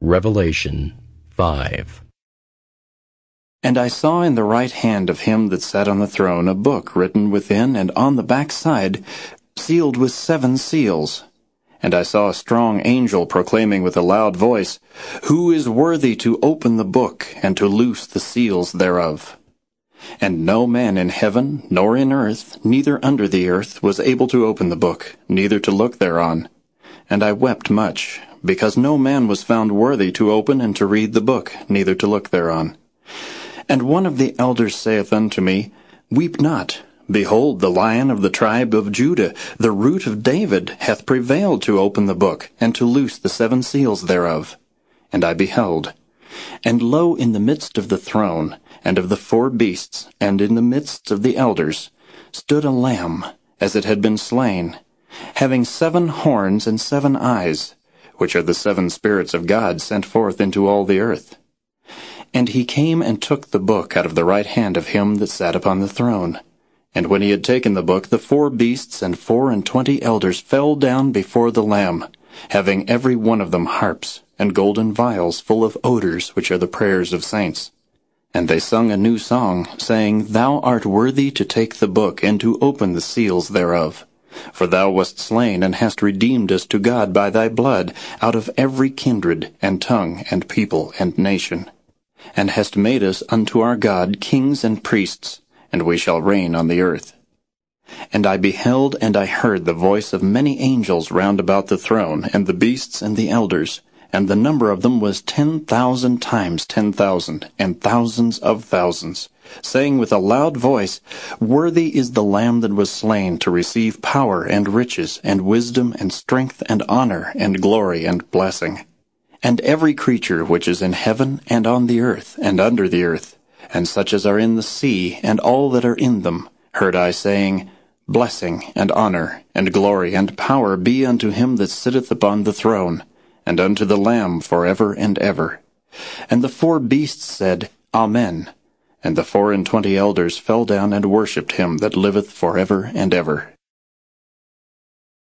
Revelation 5 And I saw in the right hand of him that sat on the throne a book written within and on the back side, sealed with seven seals. And I saw a strong angel proclaiming with a loud voice, Who is worthy to open the book and to loose the seals thereof? And no man in heaven, nor in earth, neither under the earth, was able to open the book, neither to look thereon. And I wept much, because no man was found worthy to open and to read the book, neither to look thereon. And one of the elders saith unto me, Weep not. Behold, the lion of the tribe of Judah, the root of David, hath prevailed to open the book, and to loose the seven seals thereof. And I beheld. And lo, in the midst of the throne, and of the four beasts, and in the midst of the elders, stood a lamb, as it had been slain, having seven horns and seven eyes, which are the seven spirits of God sent forth into all the earth. And he came and took the book out of the right hand of him that sat upon the throne. And when he had taken the book, the four beasts and four and twenty elders fell down before the Lamb, having every one of them harps, and golden vials full of odors, which are the prayers of saints. And they sung a new song, saying, Thou art worthy to take the book, and to open the seals thereof. For thou wast slain, and hast redeemed us to God by thy blood, out of every kindred, and tongue, and people, and nation. And hast made us unto our God kings and priests, and we shall reign on the earth. And I beheld and I heard the voice of many angels round about the throne, and the beasts and the elders, and the number of them was ten thousand times ten thousand, and thousands of thousands saying with a loud voice, Worthy is the Lamb that was slain to receive power and riches and wisdom and strength and honor and glory and blessing. And every creature which is in heaven and on the earth and under the earth, and such as are in the sea and all that are in them, heard I saying, Blessing and honor and glory and power be unto him that sitteth upon the throne, and unto the Lamb for ever and ever. And the four beasts said, Amen. And the four and twenty elders fell down and worshipped him that liveth for ever and ever.